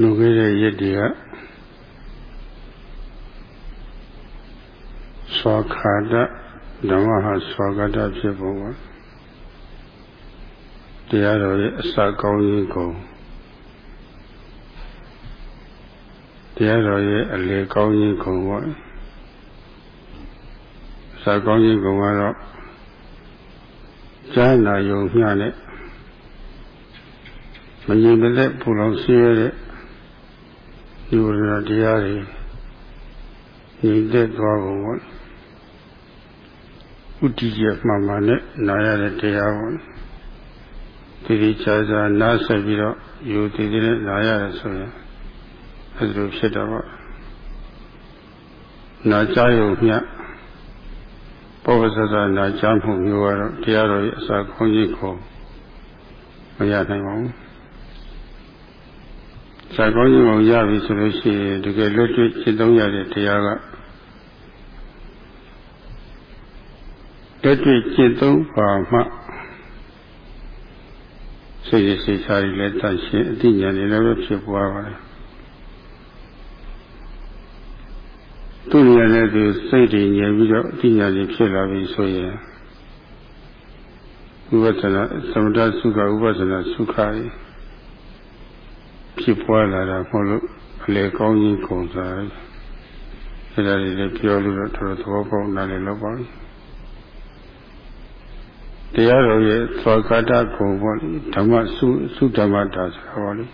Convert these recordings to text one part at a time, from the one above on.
လူခဲ့တဲ့ရက်တွေကဆွာခါဒဓမ္မဟာဆွာခါဒဖြစ်ပုံပါတရားတော်ရဲ့အစကောင်းကြီးကုန်တရားတော်ရဲ့အလေကောင်းကြီးကုန်ပါအစကောင်းကြီးကုန်ကတော့ဈာနာယုံမျှနဲ့ မငြိမ်တဲ့ပူလောင်ရှိရတဲ့ဒီဝရတရားတွေညီတဲ့သွားကုန်ပေါ့ဥတည်ရမှန်မှန်နဲ့နာရတဲ့တရားပေါ့ဒီဒီချာချာနားဆက်ပြီးတော့ယူတည်တည်နဲ့နာရတယ်ဆိုရင်အဲလိုဖြစ်တော့ပေါ့နာကြရုံမျှပောပစသနာချမှုမျိုးကတော့တရားတော်ရဲ့အစာခေါင်းကြီးကိုမရနိုင်ပါဘူး။ စာကောင်းကြီးကိုရပြီဆိုလို့ရှိရင်တကယ်လွတ်ကျွတ်ရှင်းသုံးရတဲ့တရားကလက်တွေ့ရှင်းသုံးပါမှစိတ်ရစိတ်ချာတွေလည်းတန့်ရှင်းအသိဉာဏ်တွေလည်းဖြစ်ပွားပါတယ်။သူ့ဉာဏ်နဲ့သူစိတ်တွေငြိမ်ပြီးတော့အသိဉာဏ်တွေဖြစ်လာပြီဆိုရင်ဥပဒနာသမထစုခဥပဒနာစုခရေ ဖြစ်ပွားလာတာမဟုတ်လို့အလေကောင်းကြီးကုန်စားအဲဒါတွေလည်းပြောလို့တော့တော်တော်သဘောပေါက်နားလည်တော့ပါပြီတရားတော်ရဲ့သောကတကုံပေါ့လေဓမ္မစုစုဓမ္မတာဆိုတာပေါ့လေ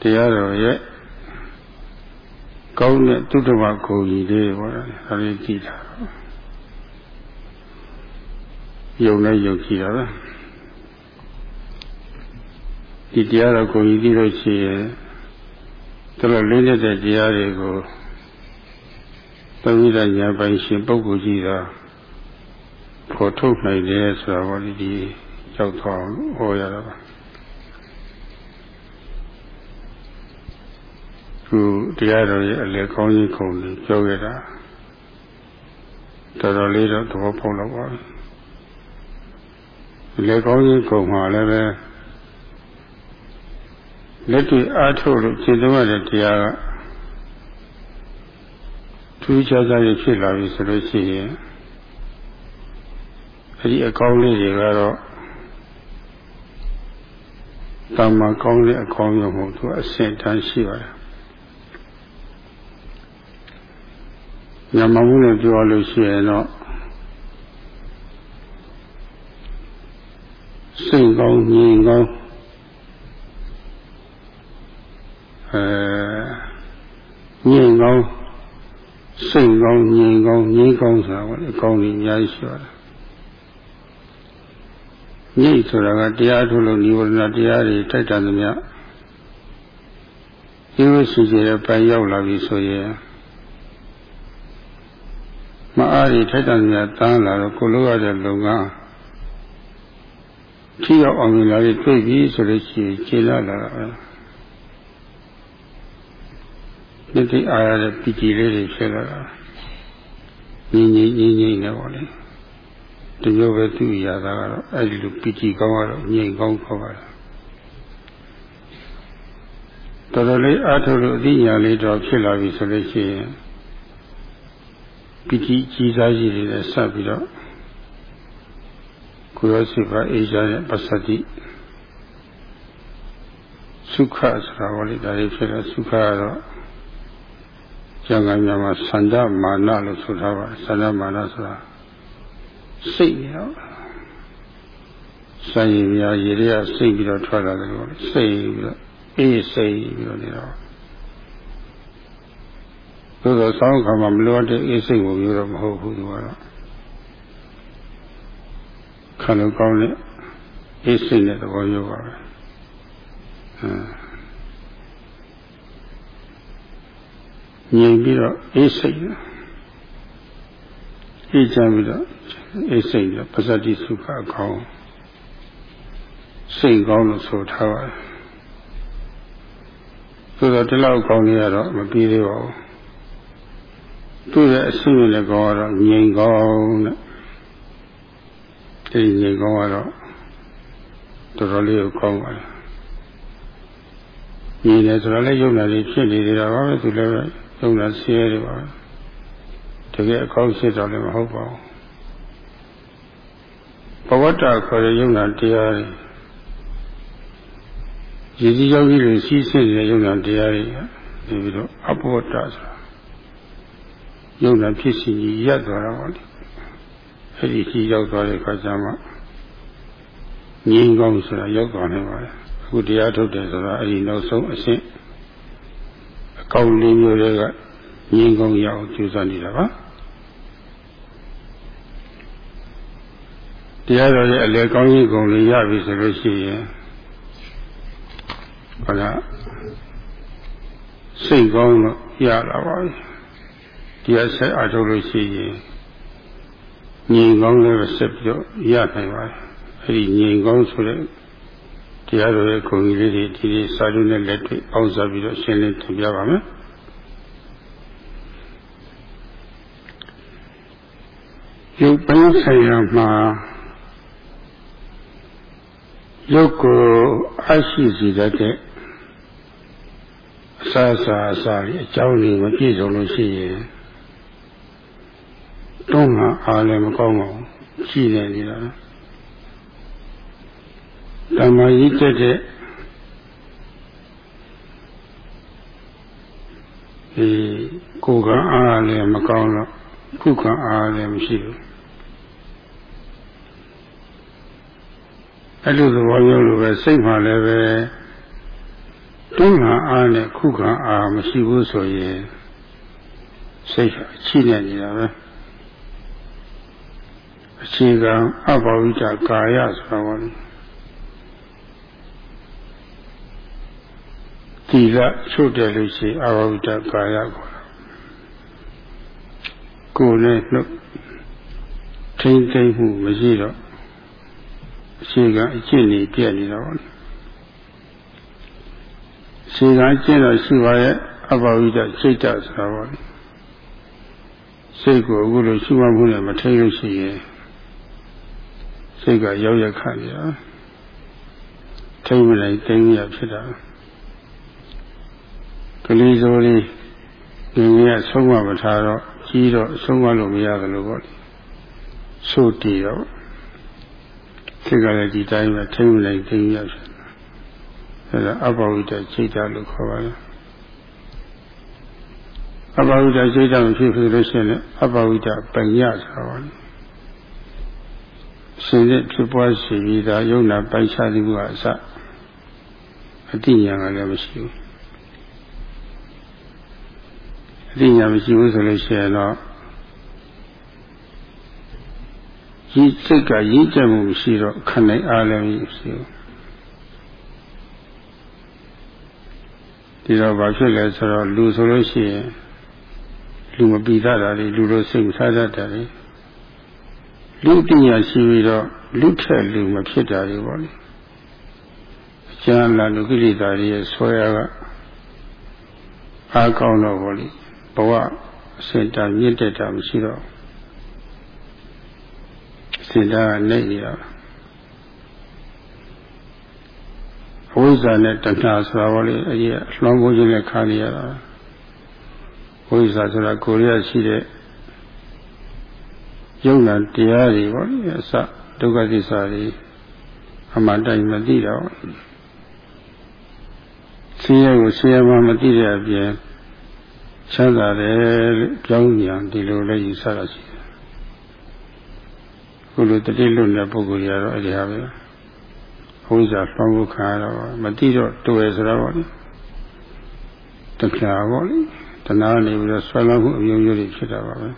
တရားတော်ရဲ့ကောင်းတဲ့သုတ္တမဂုံကြီးလေးပေါ့လေဒါလေးကြည့်တာယုံနဲ့ယုံကြည်တာပဲ ဒီတရားတော်ကိုကြီးသိလို့ရှိရင်တော်လေးတဲ့တရားတွေကိုသုံးရညာပိုင်ရှင်ပုဂ္ဂိုလ်ကြီးသာဖော်ထုတ်နိုင်တယ်ဆိုတာဟောဒီဒီရောက်သွားဟောရတာပါသူတရားတော်ရဲ့အလေကောင်းကြီးခုံကိုပြောခဲ့တာတော်တော်လေးတော့သဘောပေါက်တော့ပါပြီလေကောင်းကြီးခုံမှာလည်းပဲ လက်တွေ့အားထုတ်လို့ရှင်းသုံးရတဲ့တရားကထူးခြားခြားရဖြစ်လာပြီဆိုလို့ရှိရင်အဲဒီအကောင်းလေးတွေကတော့တမ္မာကောင်းတဲ့အကောင်းမျိုးမဟုတ်သူအဆင့်တန်းရှိပါတယ်ညမမှုနဲ့ပြောလို့ရှိရင်တော့စိတ်ကောင်းဉာဏ်ကောင်း အဲဉာဏ်ကောင်းစိတ်ကောင်းဉာဏ်ကောင်းဉာဏ်ကောင်းဆိုတာကအကောင်းကြီးအများကြီးရှိပါတယ်ညိတ်ဆိုတာကတရားထုတ်လို့និဝရဏတရားတွေတိုက်တာသမျှဒီလိုရှိကြတဲ့ပိုင်ရောက်လာပြီဆိုရင်မအားရီထိုက်တန်မြတ်တန်းလာတော့ကိုလိုရတဲ့လုံကထိရောက်အောင်လာပြီးတွေ့ပြီဆိုလို့ရှိရင်ခြေလာလာတာပဲ ဒီတိအားရတဲ့ပီတိလေးတွေဖြစ်လာတာငြိမ့်ငြိမ့်ငြိမ့်ငြိမ့်နေပါလေဒီလိုပဲသူ့ရတာကတော့အဲ့ဒီလိုပီတိကောင်းကတော့ငြိမ့်ကောင်းခေါ်ပါလားတော်တော်လေးအားထုတ်လို့အသိဉာဏ်လေးတော့ဖြစ်လာပြီဆိုလို့ရှိရင်ပီတိကြီးစားကြီးတွေနဲ့ဆက်ပြီးတော့ကိုရောစိပါအေးရှားတဲ့ပစ္စတိသုခဆိုတာဟောလေဒါလေးဖြစ်တော့သုခကတော့ ကျန်ကမြမှာသန္ဓမာနလို့ဆိုထားပါတယ်သန္ဓမာနဆိုတာစိတ်ရောဆိုင်ရည်များရေတွေကစိတ်ပြီးတော့ထွက်လာတယ်လို့စိတ်ပြီးတော့အေးစိတ်ပြီးတော့နေတော့သို့သောဆောင်းခါမှာမလိုတဲ့အေးစိတ်ကိုမျိုးတော့မဟုတ်ဘူးသူကတော့ခံလို့ကောင်းတဲ့အေးစိတ်တဲ့သဘောမျိုးပါပဲငြိ မ်ပြီးတော့အေးစိတ်အေးချမ်းပြီးတော့အေးစိတ်ပြီးပဇတိစုခအကောင်းစိတ်ကောင်းလို့ဆိုထားပါတယ်ဆိုတော့ဒီလောက်ကောင်းနေရတော့မပြီးသေးပါဘူးသူ့ရဲ့အဆင့်နဲ့ကောင်းတော့ငြိမ်ကောင်းတဲ့အဲဒီငြိမ်ကောင်းကတော့တော်တော်လေးကိုကောင်းပါလားညီတယ်ဆိုတော့လည်းယုံနာလေးဖြစ်နေတယ်တော့ဘာပဲသူလည်း ယုံနာဆင်းရဲတယ်ပါတကယ်အကောင်းဖြစ်တော့လည်းမဟုတ်ပါဘူးဘဝတ္တခေါ်တဲ့ယုံနာတရားတွေရည်ကြီးရောက်ကြီးတွေစီးဆင်းနေတဲ့ယုံနာတရားတွေဒီပြီးတော့အဘောတ္တဆိုတာယုံနာဖြစ်စီကြီးရပ်သွားတာပါလေအဲ့ဒီကြီးရောက်သွားတဲ့အခါကျမှငြိမ်းကောင်းဆိုတာရောက်သွားနေပါလေအခုတရားထုတ်တယ်ဆိုတာအဲ့ဒီနောက်ဆုံးအဆင့်အ ကောင်းလေးမျိုးတွေကငြိမ်းကောင်းရအောင်ကြိုးစားနေတာပါတရားတော်ရဲ့အလေကောင်းကြီးကုန်လေးရပြီဆိုလို့ရှိရင်ခန္ဓာစိတ်ကောင်းတော့ရလာပါပြီတရားဆက်အားထုတ်လို့ရှိရင်ငြိမ်ကောင်းလည်းဆက်ပြီးတော့ရနိုင်ပါတယ်အဲဒီငြိမ်ကောင်းဆိုတဲ့ တရားတော်ရဲ့ခုံကြီးလေးတွေဒီဒီစာချုပ်နဲ့လက်တွေ့အောင်စားပြီးတော့ရှင်းလင်းတင်ပြပါမယ်ရုပ်ပိုင်းဆိုင်ရာမှာရုပ်ကိုအရှိစီတဲ့အစာစာအစာအကြောင်းတွေမပြည့်စုံလို့ရှိရင်တွန်းမှာအားလည်းမကောင်းပါဘူးရှိနေနေတာဓ မ္မကြီးတက်တဲ့ဒီကိုယ်ကအားလည်းမကောင်းတော့ခုခံအားလည်းမရှိဘူးအဲ့လိုသဘောမျိုးလိုပဲစိတ်မှလည်းပဲတွန်းခံအားနဲ့ခုခံအားမရှိဘူးဆိုရင်စိတ်ရှိနေနေတာပဲအခြေခံအဘဝိတကာယဆိုတာပါလေ လချုပ်တယ်လို့ရှိရင်အဘဝိတကာယခေါ်တာကိုယ်နဲ့နှုတ်ထိမ့်သိမ့်မှုမရှိတော့အခြေခံအကျင့်နေပြည့်နေတာပါလေအခြေခံအကျင့်တော့ရှိပါရဲ့အဘဝိတစိတ်တဆိုတာပါလေစိတ်ကိုအခုလိုရှိမှမှုနဲ့မထိလို့ရှိရင်စိတ်ကရောက်ရခတ်နေတာထိမလိုက်တင်းရဖြစ်တာ ကလေးစိုးလေးငင်းရဆုံးမမထားတော့ကြီးတော့ဆုံးမလို့မရတယ်လို့ပေါ့ဆိုတည်တော့စိတ်ကလည်းဒီတိုင်းပဲထိမလိုက်တင်းရဖြစ်အဲဒါအဘဝိတစိတ်ဓာတ်လို့ခေါ်ပါတယ်အဘဝိတစိတ်ဓာတ်မဖြစ်ဖြစ်လို့ရှိရင်အဘဝိတပညာဆိုတာပါလေရှင်တဲ့ဖြစ်ပွားရှိပြီးသားယုံနာပိုက်ခြားမှုကအစအတိညာကလည်းမရှိဘူး အတိညာမရှိဘူးဆိုလို့ရှိရင်တော့ရည်စိတ်ကရည်ကြမှုမရှိတော့ခဏအားလည်းမရှိဘူးဒီတော့ဘာဖြစ်လဲဆိုတော့လူဆိုလို့ရှိရင်လူမပြီးသားတာတွေလူလိုစိတ်စားတတ်တယ်လူပညာရှိပြီးတော့လူထက်လူမဖြစ်တာတွေပေါ့လေအကျမ်းလာလူကိလေသာတွေရဲ့ဆွဲရကအားကောင်းတော့ပေါ့လေ ဘဝအစင်တာမြင့်တက်တာမရှိတော့စင်တာကနေရတာဝိဇ္ဇာနဲ့တဏှာဆိုတာပေါ့လေအကြီးအလွန်ကိုခြင်းနဲ့ခါနေရတာဝိဇ္ဇာဆိုတာကိုယ်ရရှိတဲ့ယုံနာတရားတွေပေါ့လေအစဒုက္ခသစ္စာတွေအမှန်တိုင်းမသိတော့ဆင်းရဲကိုဆင်းရဲမှမသိတဲ့အပြင် ချမ်းသာတယ်လို့ကြောင်းညာဒီလိုလည်းယူဆတာရှိတယ်ခုလိုတတိလွတ်တဲ့ပုဂ္ဂိုလ်တွေကတော့အဲ့ဒီဟာပဲဘုရားဖောင်းဖို့ခါတော့မသိတော့တွေ့ရဆိုတော့ပေါ့လေတခါပေါ့လေတဏှာနေပြီးတော့ဆွဲလန်းမှုအမျိုးမျိုးတွေဖြစ်တာပါပဲ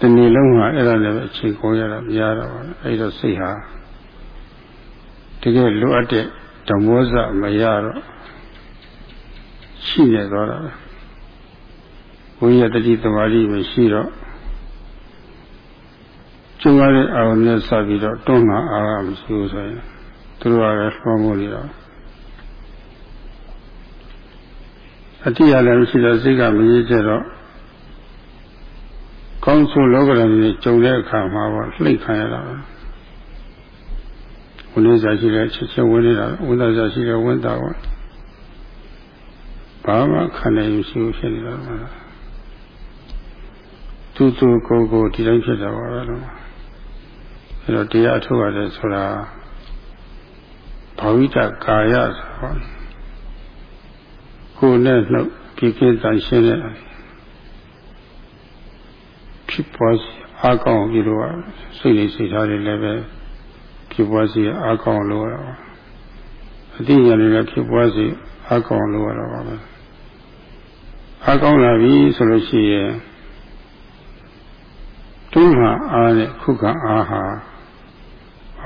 တနေ့လုံးဟာအဲ့ဒါလည်းပဲအခြေကိုရတာမရတော့ပါဘူးအဲ့တော့စိတ်ဟာတကယ်လိုအပ်တဲ့ဓမ္မောဇမရတော့ ရှိနေသွားတာပဲဘုရားတတိသမารိမရှိတော့ကျုံရတဲ့အာရုံနဲ့စပြီးတော့တွန်းမှာအာရမရှိဘူးဆိုရင်သူတို့ကလည်းလွှမ်းမိုးနေတော့အတိအလည်းမရှိတော့စိတ်ကမရကြတော့ကောင်းဆိုလောကဓာတ်တွေကြုံတဲ့အခါမှာပေါ့လှိတ်ခံရတာပဲဝဝင်နေစားရှိတဲ့ချက်ချင်းဝင်နေတာဝင်သားစားရှိတဲ့ဝင်သားပါ ဘာမှခံနိုင်မရှိဘူးဖြစ်နေတာပါသူသူကိုယ်ကိုဒီတိုင်းဖြစ်တာပါပဲလို့အဲတော့တရားထုတ်ရတယ်ဆိုတာဘာဝိတကာယဆိုကိုယ်နဲ့နှုတ်ပြည့်ကင်းတန်ရှင်းတဲ့ဖြစ်ပေါ်အားကောင်းပြီးတော့စိတ်လေးစိတ်ထားတွေလည်းပဲဖြစ်ပွားစီအားကောင်းလို့ရတာအတိညာတွေလည်းဖြစ်ပွားစီအားကောင်းလို့ရတာပါပဲ အားကောင်းလာပြီဆိုလို့ရှိရင်တွန်းဟာအားနဲ့ခုခံအားဟာ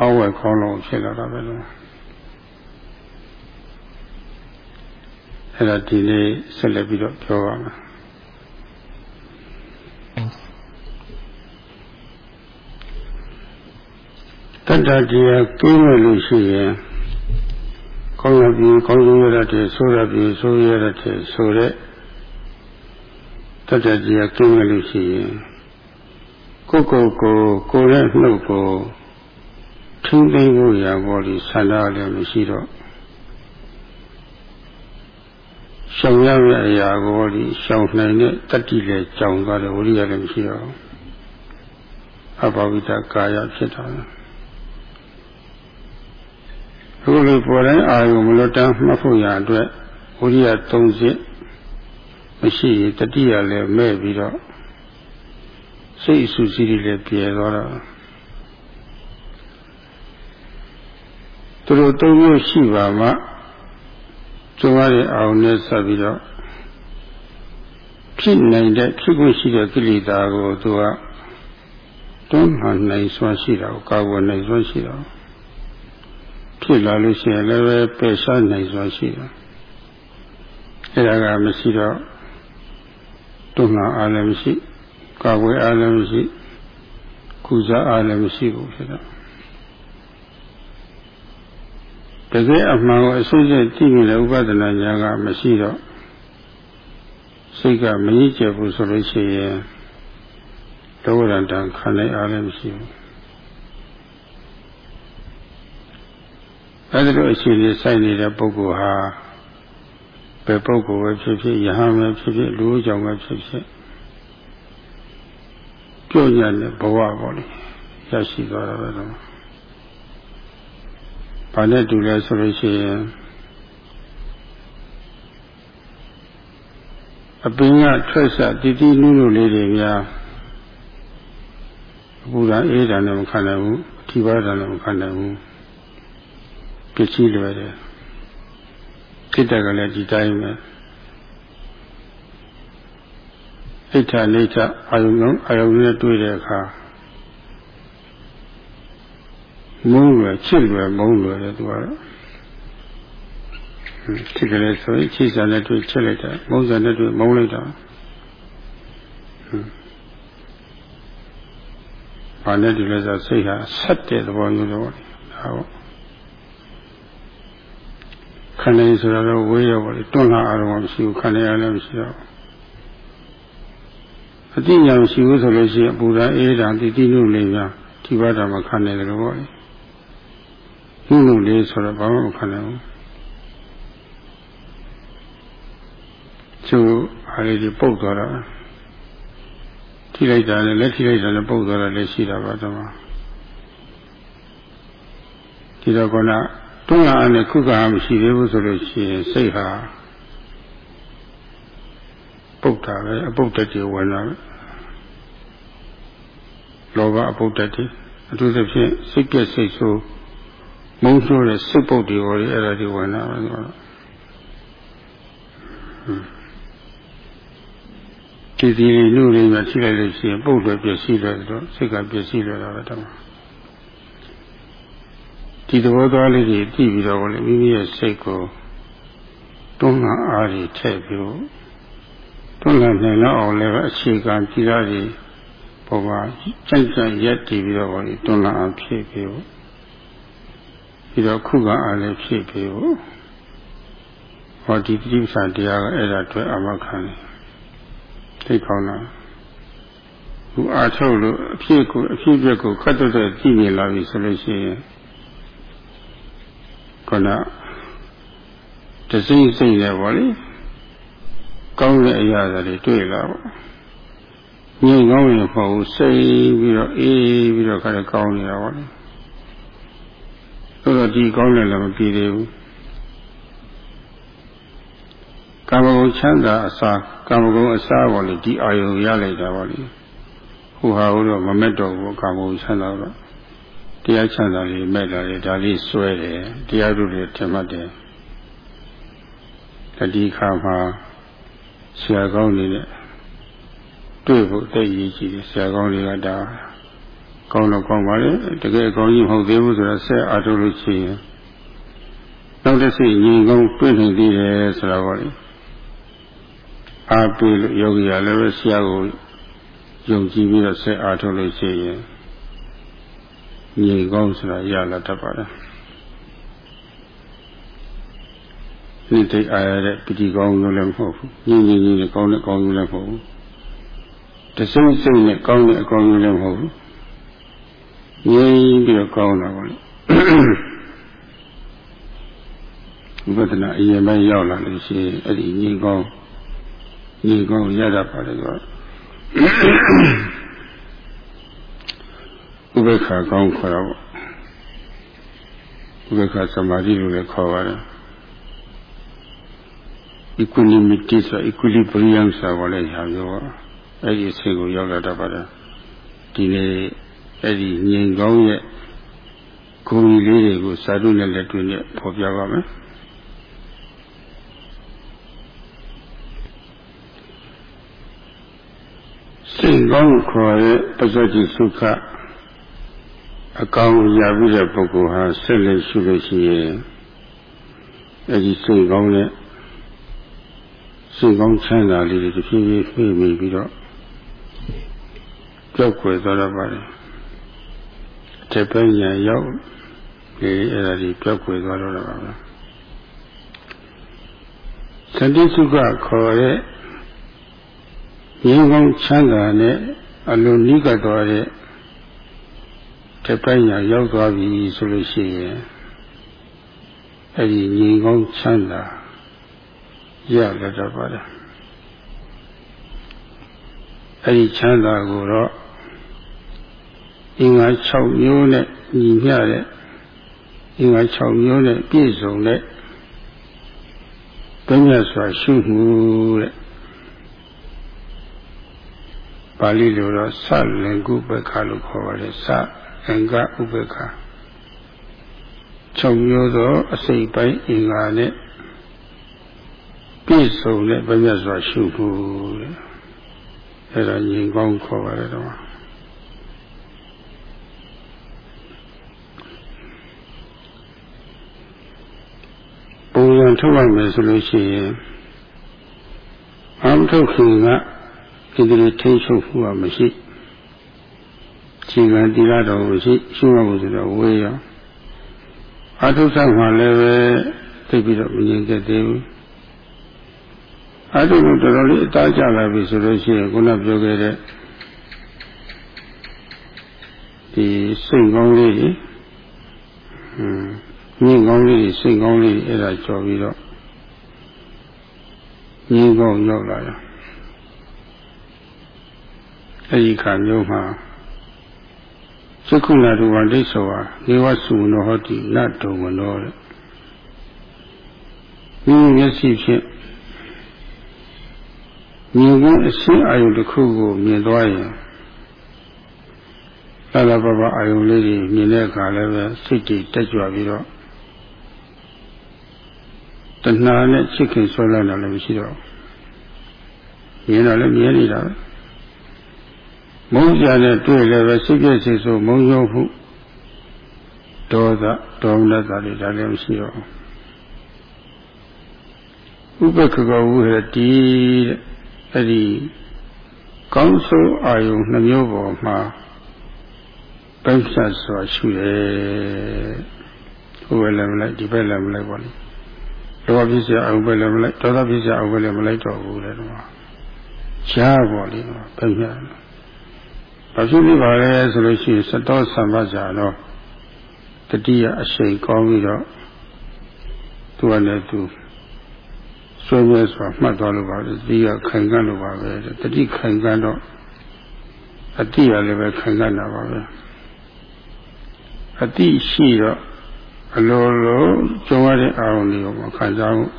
အဝဲခေါင်းလုံးဖြစ်လာတာပဲလို့အဲ့ဒါဒီနေ့ဆက်လက်ပြီးတော့ပြောပါမယ်တတ္တတရားကိန်းရလို့ရှိရင်ကောင်းရပြီကောင်းရရတဲ့ဆိုရပြီဆိုရရတဲ့ဆိုတဲ့ တတ္တတရားကိန်းရလို့ရှိရင်ကိုယ်ကိုယ်ကိုကိုယ်ရဲ့နှုတ်ကိုထင်းသိမ်းဖို့ရပေါ်ပြီးဆန္ဒလည်းမရှိတော့ရှောင်ရမယ့်အရာကိုဒီရှောင်နိုင်တဲ့တတ္တိလည်းကြောင်သွားတယ်ဝိရိယလည်းမရှိတော့အဘဝိတကာယဖြစ်တာအခုလိုပေါ်တိုင်းအာယုံမလွတ်တမ်းမှတ်ဖို့ရအတွက်ဝိရိယ၃စစ် မရှိရင်တတိယလည်းမဲ့ပြီးတော့စိတ်အဆူစီးတွေလည်းပြေသွားတော့သူတို့သုံးမျိုးရှိပါမှကျုံရတဲ့အောင်နဲ့ဆက်ပြီးတော့ဖြစ်နိုင်တဲ့ဖြစ်ကိုရှိတဲ့ကိလေသာကိုသူကတွန်းလှန်နိုင်စွမ်းရှိတာကိုကာဝယ်နိုင်စွမ်းရှိတာဖြစ်လာလို့ရှိရင်လည်းပဲပယ်ရှားနိုင်စွမ်းရှိတာအဲဒါကမရှိတော့ တွန်းလှန်အားလည်းမရှိကာဝယ်အားလည်းမရှိကုစားအားလည်းမရှိဘူးဖြစ်တော့တကယ်အမှန်ကိုအစစ်စစ်ကြည့်နေတဲ့ဥပဒနာညာကမရှိတော့စိတ်ကမကြီးကျယ်ဘူးဆိုလို့ရှိရင်ဒုဝရတံခံနိုင်အားလည်းမရှိဘူးအဲဒီလိုအခြေအနေဆိုင်နေတဲ့ပုဂ္ဂိုလ်ဟာ ဘယ်ပုဂ္ဂိုလ်ပဲဖြစ်ဖြစ်ယဟန်ပဲဖြစ်ဖြစ်လူကြောင့်ပဲဖြစ်ဖြစ်ပြောညတဲ့ဘဝပေါ့လေရရှိသွားတာပဲတော့ဘာနဲ့တူလဲဆိုလို့ရှိရင်အပင်ကထွက်ဆက်တည်တည်နုနုလေးတွေများအပူဓာအေးဓာနဲ့မခံနိုင်ဘူးအထီပါဓာနဲ့မခံနိုင်ဘူးပစ္စည်းလွယ်တယ် ခိတ္တကလည်းဒီတိုင်းပဲအိဋ္ဌလိဋ္ဌအာယုံလုံးအာယုံနဲ့တွေ့တဲ့အခါမုန်းလွယ်ချစ်လွယ်မုန်းလွယ်တယ်သူကတော့ချစ်ကလေးဆိုရင်ချစ်စားနဲ့တွေ့ချစ်လိုက်တာမုန်းစားနဲ့တွေ့မုန်းလိုက်တာဘာနဲ့ဒီလဲဆိုစိတ်ဟာဆက်တဲ့သဘောမျိုးတော့ဒါပေါ့ ခန္ဓာဆိုတော့ဝေးရောပေါ့လေတွန်းလာအာရုံမရှိဘူးခန္ဓာရလည်းမရှိတော့အတိညာမရှိဘူးဆိုလို့ရှိရင်ပူဇာအေးတာတိတိနုလေးများဒီဘာသာမှာခံနေတယ်လို့ပေါ့လေနုနုလေးဆိုတော့ဘာမှမခံနိုင်ဘူးကျိုးအားလေးဒီပုတ်သွားတာထိလိုက်တာလည်းလက်ထိလိုက်တာလည်းပုတ်သွားတာလည်းရှိတာပါတော့ဒီတော့က တွန်းလာနဲ့ခုကမရှိသေးဘူးဆိုလို့ရှိရင်စိတ်ဟာပုတ်တာပဲအပုတ်တက်ကြီးဝင်လာပဲလောဘအပုတ်တက်ကြီးအထူးသဖြင့်စိတ်ပြည့်စိတ်ဆိုးမုန်းဆိုးတဲ့စိတ်ပုတ်တွေဟောဒီအဲ့ဒါဒီဝင်လာပဲဆိုတော့ဒီဒီလူတွေမှာရှိလိုက်လို့ရှိရင်ပုတ်လွယ်ပြည့်ရှိတယ်ဆိုတော့စိတ်ကပြည့်ရှိတယ်တော့တမ ဒီသဘောသွားလေးတွေကြည့်ပြီးတော့လေမိမိရဲ့စိတ်ကိုတွန်းလှန်အားတွေထည့်ပြီးတွန်းလှန်နိုင်တော့အောင်လည်းအခြေခံကြည်ရည်ပေါ်မှာကြိုက်ကြိုက်ရက်တည်ပြီးတော့လေတွန်းလှန်အားဖြည့်ပြီးပြီးတော့ခုခံအားလည်းဖြည့်ပြီးဟောဒီတိပ္ပံတရားကအဲ့ဒါအတွက်အမခံတယ်သိကောင်းလားခုအားထုတ်လို့အဖြစ်ကိုအဖြစ်ပြက်ကိုခတ်တော့ကြည့်နေလာပြီဆိုလို့ရှိရင် ခုနတစိမ့်စိမ့်နဲ့ပေါ့လေကောင်းတဲ့အရာတွေတွေ့လာပေါ့ငြိမ်ကောင်းရင်မဟုတ်ဘူးစိတ်ပြီးတော့အေးပြီးတော့ခါရကောင်းနေတာပေါ့လေဆိုတော့ဒီကောင်းတယ်လည်းမပြီးသေးဘူးကာမဂုဏ်ချမ်းသာအစာကာမဂုဏ်အစာပေါ့လေဒီအာယုံရလိုက်တာပေါ့လေဟိုဟာတော့မမက်တော့ဘူးကာမဂုဏ်ချမ်းသာတော့ တရားချမ်းသာလေးမဲ့လာတယ်ဒါလေးစွဲတယ်တရားတို့တွေထင်မှတ်တယ်တတိခါမှာဆရာကောင်းနေတဲ့တွေ့ဖို့တိတ်ရည်ကြည့်တယ်ဆရာကောင်းတွေကဒါကောင်းတော့ကောင်းပါလေတကယ်ကောင်းကြီးမဟုတ်သေးဘူးဆိုတော့ဆက်အားထုတ်လို့ရှိရင်နောက်တစ်စိရင်ကောင်းတွေ့နေသေးတယ်ဆိုတော့ဗောလေအားပေးလို့ယောဂီရလည်းပဲဆရာကိုယုံကြည်ပြီးတော့ဆက်အားထုတ်လို့ရှိရင် ငြိမ်ကောင်းဆိုတာရလာတတ်ပါတယ်ဒီတိတ်အားရတဲ့ပတိကောင်းလို့လည်းမဟုတ်ဘူးညင်ညင်ညင်ကောင်းတဲ့ကောင်းလို့လည်းမဟုတ်ဘူးတစိမ့်စိမ့်နဲ့ကောင်းတဲ့အကောင်းလို့လည်းမဟုတ်ဘူးငြိမ်ပြီးတော့ကောင်းတာပါလေဝိပဿနာအရင်ပိုင်းရောက်လာလို့ရှိရင်အဲ့ဒီငြိမ်ကောင်းငြိမ်ကောင်းရတတ်ပါတယ်ကွာ ဥပေက္ခကောင်းခေါ်တော့ဥပေက္ခသမာဓိလို့လည်းခေါ်ပါတယ် equanimity ဆို equilibrium ဆိုတာလည်းညာပြောအဲ့ဒီအဆင့်ကိုရောက်လာတတ်ပါတယ်ဒီနေ့အဲ့ဒီငြိမ်ကောင်းရဲ့ဂုဏ်လေးတွေကိုစာတုနဲ့လက်တွေ့နဲ့ဖော်ပြပါမယ်စိတ်ကောင်းခေါ်ရဲ့ပဇတိသုခ အကောင်ရပြီးတဲ့ပုဂ္ဂိုလ်ဟာဆက်လက်ရှိလို့ရှိရင်အဲဒီစိတ်ကောင်းတဲ့စိတ်ကောင်းချမ်းသာလေးတွေတစ်ဖြည်းဖြည်းဖြည့်မိပြီးတော့ကြောက်ွယ်သွားရပါတယ်အထက်ပိုင်းညာရောက်ဒီအဲ့ဒါဒီကြောက်ွယ်သွားတော့တာပါပဲသတိစုခခေါ်တဲ့ငြိမ်းကောင်းချမ်းသာနဲ့အလိုနိကသွားတဲ့ တပိုင်းညာရောက်သွားပြီဆိုလို့ရှိရင်အဲ့ဒီငြိမ်ကောင်းချမ်းသာရရတတ်ပါတယ်အဲ့ဒီချမ်းသာကိုတော့အင်္ဂါ6မျိုးနဲ့ညီမျှတဲ့အင်္ဂါ6မျိုးနဲ့ပြည့်စုံတဲ့ဘုရားစွာရှုမှုတဲ့ပါဠိလိုတော့သလင်ကုပ္ပခလို့ခေါ်ပါတယ်သ အင်္ဂဥပ္ပခ6မျိုးသောအစိတ်ပိုင်းအင်္ဂါနဲ့ပြည့်စုံတဲ့ဗမြတ်စွာရှုဖို့တဲ့အဲ့ဒါညီကောင်းခေါ်ပါတယ်တော့ပုံစံထုတ်လိုက်မယ်ဆိုလို့ရှိရင်အမထုတ်ခင်ကဒီလိုထိန်းချုပ်မှုကမရှိ ခြေကတိရတော်မရှိရှုရဖို့ဆိုတော့ဝေးရောအထုဆောင်မှလည်းပဲသိပြီးတော့မငြိမ်သက်သေးဘူးအထုလို့တော်တော်လေးအသားကျလာပြီဆိုလို့ရှိရင်ခုနပြောခဲ့တဲ့ဒီစိတ်ကောင်းလေးကြီးဟွန်းငြိမ်ကောင်းလေးစိတ်ကောင်းလေးအဲ့ဒါကြော်ပြီးတော့ငြိမ်ကောင်းရောက်လာတယ်အဲ့ဒီခါမျိုးမှာ သက္ခုနာတုဝဒိဋ္ဌောဟာနေဝစုနောဟောတိနတ်တုံမနောတဲ့ဒီမျက်စိဖြင့်မြင်ကွင်းအရှင်းအာယုတစ်ခုကိုမြင်သွားရင်လာလာပပအာယုလေးကြီးမြင်တဲ့အခါလည်းပဲစိတ်တည်တက်ကြွပြီးတော့တဏှာနဲ့ချစ်ခင်ဆွဲလာတာလည်းမရှိတော့မြင်တော့လည်းမြင်နေတာပဲ မုန်းကြတဲ့တွေ့လည်းပဲစိတ်ပြည့်စိတ်ဆိုမုန်းရုံမှုဒေါသဒေါမနတာတွေဒါလည်းမရှိတော့ဥပက္ခကဝုဟတိတဲ့အဲ့ဒီကောင်းဆုံးအာယုံနှမျိုးပေါ်မှာပိဿတ်စွာရှုတယ်ဟိုဘက်လည်းမလိုက်ဒီဘက်လည်းမလိုက်ပါဘူးလောဘဖြစ်စရာအုပ်ပဲလည်းမလိုက်ဒေါသဖြစ်စရာအုပ်ပဲလည်းမလိုက်တော့ဘူးလေတော့ရှားပါလိမ့်မယ်ပိဿတ် ဘာဖြစ်လို့ပါလဲဆိုလို့ရှိရင်စတောသံပါဇာတော့တတိယအရှိန်ကောင်းပြီးတော့သူကလည်းသူဆွဲဆွဲဆိုတာမှတ်သွားလို့ပါပဲဒီကခိုင်ကန်းလို့ပါပဲတတိခိုင်ကန်းတော့အတိရလည်းပဲခိုင်ကန်းတာပါပဲအတိရှိတော့အလိုလိုကြုံရတဲ့အာရုံတွေကိုမခံစားဘူး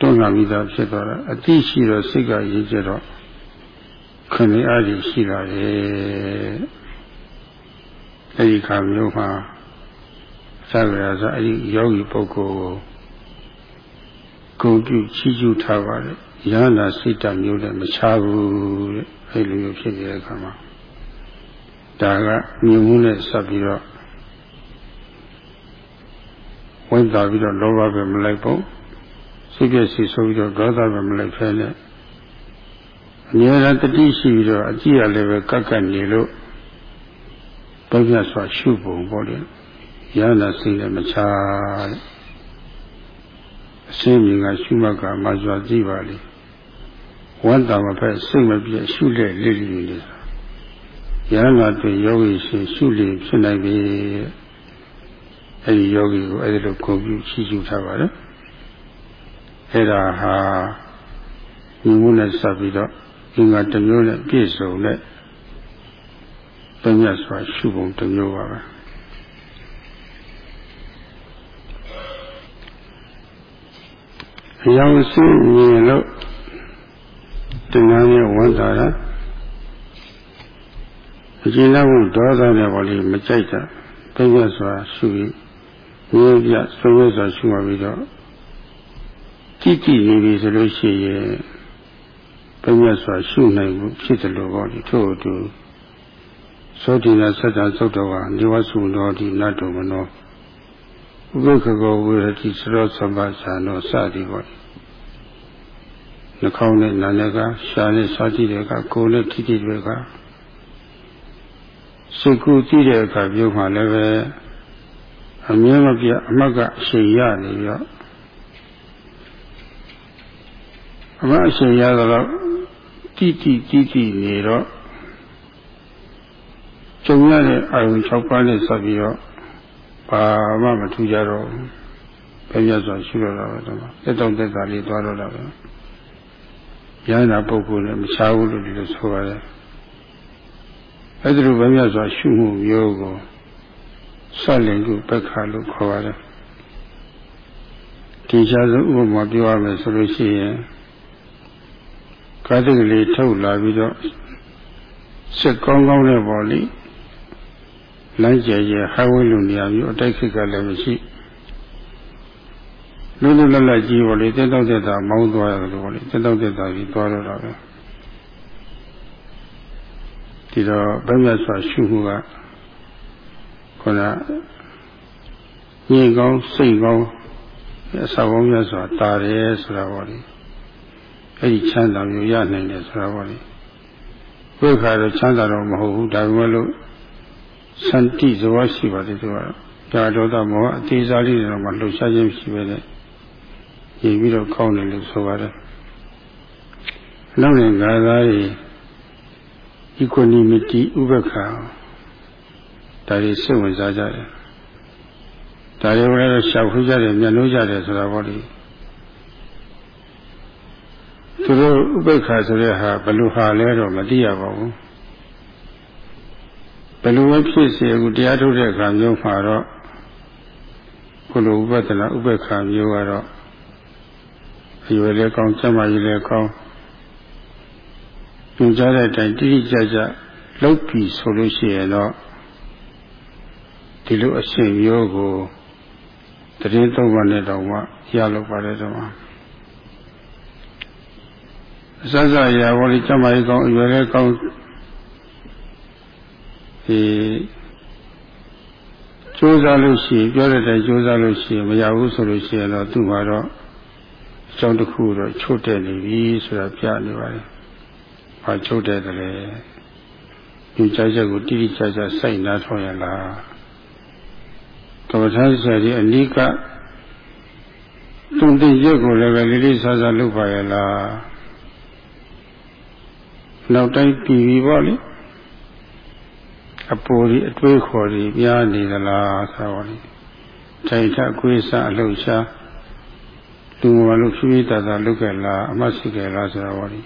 တွန်းလာပြီးသားဖြစ်သွားတာအတိရှိတော့စိတ်ကရေးကြတော့ ခဏအားကြီးရှိတာလေအဲဒီခါမျိုးမှာစကြရဆိုအဲဒီယောဂီပုဂ္ဂိုလ်ကိုဂုံပြုချီးကျူးထားပါတယ်ရဟန္တာစိတ်တမျိုးလည်းမချဘူးတဲ့အဲဒီလိုမျိုးဖြစ်နေတဲ့အခါမှာဒါကမြင်မှုနဲ့ဆက်ပြီးတော့ဝင်တာပြီးတော့လောဘပဲမလိုက်ဖို့စိတ်ပြည့်စီဆိုပြီးတော့ဒေါသပဲမလိုက်ဖဲနဲ့ အများအားတတိရှိပြီးတော့အကြည့်ရလည်းပဲကက်ကက်နေလို့တောပြစွာရှုပုံပေါ့လေရဟနာစိတ်လည်းမချတဲ့အရှင်းမြင်ကရှုမှတ်ကမှစွာကြည့်ပါလေဝန္တာမဖက်စိတ်မပြည့်ရှုလက်လေးလေးလေးရဟနာတွင်ယောဂီရှင်ရှုလေဖြစ်နိုင်ပြီအဲဒီယောဂီကိုအဲဒီလိုဂုဏ်ပြုချီးကျူးထားပါတယ်အဲ့ဒါဟာညီမှုနဲ့ဆက်ပြီးတော့ အင်္ဂါတစ်မျိုးနဲ့ပြည့်စုံတဲ့တညစွာရှုပုံတစ်မျိုးပါပဲအယောင်စင်းမြင်လို့တရားနဲ့ဝန်တာတာအကျဉ်းလောက်ဒေါသနဲ့ပေါ်လေးမကြိုက်တာတညစွာရှုပြီးရင်းပြဆုံးရစွာရှုမှပြီးတော့ကြည့်ကြည့်နေပြီဆိုလို့ရှိရင် ဘုရားစွာရှုနိုင်မှုဖြစ်တယ်လို့ဟောဒီထို့အတူသောတိနာသတ္တသုတ်တော်ကနေဝစုတော်ဒီနတ်တော်မနောဥပ္ပခကောဝေရတိသရောသမ္ပါဇာနောစသည်ပေါ့နှာခေါင်းနဲ့နာနဲ့ကရှားနဲ့စားကြည့်တဲ့အခါကိုယ်နဲ့ထိထိတွေကစိတ်ကူးကြည့်တဲ့အခါပြုမှလည်းပဲအမြဲမပြတ်အမှတ်ကအရှိန်ရနေပြီးတော့အမှတ်အရှိန်ရတော့ တိတိတိတိနေတော့ကျုံရတဲ့အာယုံ6ပါးနဲ့ဆက်ပြီးတော့ဘာမှမထူကြတော့ဘူးဘယ်ရဆိုရှိတော့တာပဲတော့တက်တော့တက်တာလေးသွားတော့တာပဲရဟနာပုဂ္ဂိုလ်နဲ့မချဘူးလို့ဒီလိုဆိုပါတယ်အဲ့ဒီလိုပဲမြတ်စွာရှုမှုမျိုးကိုဆက်လင်ကုပက္ခလို့ခေါ်ပါတယ်ဒီချာဆုံးဥပမာပြောရမယ်ဆိုလို့ရှိရင် ကားတကလေးထုတ်လာပြီးတော့စစ်ကောင်းကောင်းနဲ့ပေါ့လေလမ်းကျဲကျဲဟဝဲလူနေရာမျိုးအတိုက်ခိကလည်းမရှိလူလူလတ်လတ်ကြီးပေါ့လေတက်တော့တက်တာမောင်းသွားရတယ်လို့ပေါ့လေတက်တော့တက်တာကြီးသွားတော့တာပဲဒီတော့ဗမြတ်စွာရှုမှုကခုနညင်ကောင်းစိတ်ကောင်းအစာကောင်းမြတ်စွာတာတယ်ဆိုတာပေါ့လေ အဲ့ဒီချမ်းသာမျိုးရနိုင်တယ်ဆိုတာပေါ့လေဘုခါတော့ချမ်းသာတော့မဟုတ်ဘူးဒါပေမဲ့လို့စန္တိဇဝရှိပါတယ်သူကတော့ဒါဒေါသမောဟအသေးစားလေးတွေတော့မှလှုပ်ရှားခြင်းရှိပဲနဲ့ရည်ပြီးတော့ကောင်းတယ်လို့ဆိုပါတယ်နောက်ရင်ဂါသာရီ equanimity ဥပ္ပခါဒါတွေစိတ်ဝင်စားကြတယ်ဒါတွေလည်းရှောက်ခွေးကြတယ်မျက်နှာကြတယ်ဆိုတာပေါ့လေ သူတို့ဥပိ္ပခာဆိုတဲ့ဟာဘယ်လိုဟာလဲတော့မသိရပါဘူးဘယ်လိုပဲဖြစ်စေအခုတရားထုတ်တဲ့အခါမျိုးမှာတော့ခုလိုဥပဒနာဥပိ္ပခာမျိုးကတော့အရွယ်လည်းကောင်းစက်မကြီးလည်းကောင်းညွှန်ကြားတဲ့အတိုင်းတိတိကျကျလုပ်ပြီးဆိုလို့ရှိရင်တော့ဒီလိုအရှင်မျိုးကိုတရင်သုံးပါးနဲ့တောင်မှရလို့ပါတယ်တော့ အစစရာဘောလေးကျမကြီးကောင်းအရွယ်လေးကောင်းဒီကြိုးစားလို့ရှိရင်ပြောတဲ့တိုင်ကြိုးစားလို့ရှိရင်မရဘူးဆိုလို့ရှိရင်တော့သူ့မှာတော့အကြောင်းတစ်ခုတော့ချုပ်တဲ့နေပြီဆိုတာပြနေပါတယ်။ဘာချုပ်တဲ့တလဲ။ဒီကြိုက်ချက်ကိုတိတိကျကျစိုက်နားထောင်ရလား။ကမ္ဘာထဆရာကြီးအနိကတုံတင်ရက်ကိုလည်းပဲလေးလေးဆာဆာလုပ်ပါရဲ့လား။ နောက်တိုင်းပြည်ပြီပေါ့လေအပူဒီအတွေးခေါ်ဒီများနေသလားဆိုတော့လေထိုင်ထကွေးစားအလှုပ်ရှားလူငယ်လို့ဖြည်းဖြည်းတသာလုခဲ့လားအမှတ်ရှိခဲ့လားဆိုတော့ဟောဒီ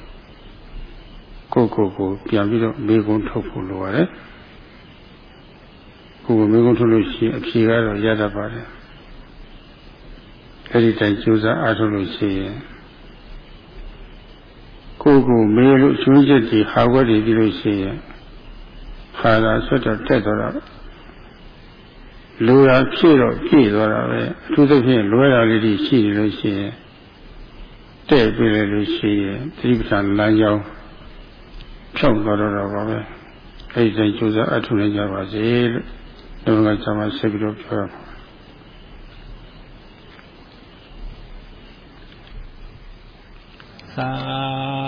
ကိုကိုကိုပြန်ပြီးတော့မေကုန်းထုတ်ဖို့လိုရတယ်ကိုကိုမေကုန်းထုတ်လို့ရှိရင်အဖြေကတော့ရတတ်ပါတယ်အဲ့ဒီတိုင်ကြိုးစားအားထုတ်လို့ရှိရင် ကိုကိုမေလို့ကျွေးချက်ကြီးဟာဝတ်ပြီးလို့ရှိရင်ခါသာဆွတ်တော့တက်တော့တာလူရဖြည့်တော့ဖြည့်သွားတာပဲအထူးသဖြင့်လွဲတာလေးတွေရှိနေလို့ရှိရင်တဲ့ပြည့်လို့ရှိရင်သတိပဋ္ဌာန်လမ်းကြောင်းဖြောက်သွားတော့တာပါပဲအဲ့ဒီတိုင်းကြိုးစားအထုနိုင်ကြပါစေလို့ဒီကကျွန်မဆက်ပြီးတော့ပြောရမှာသာ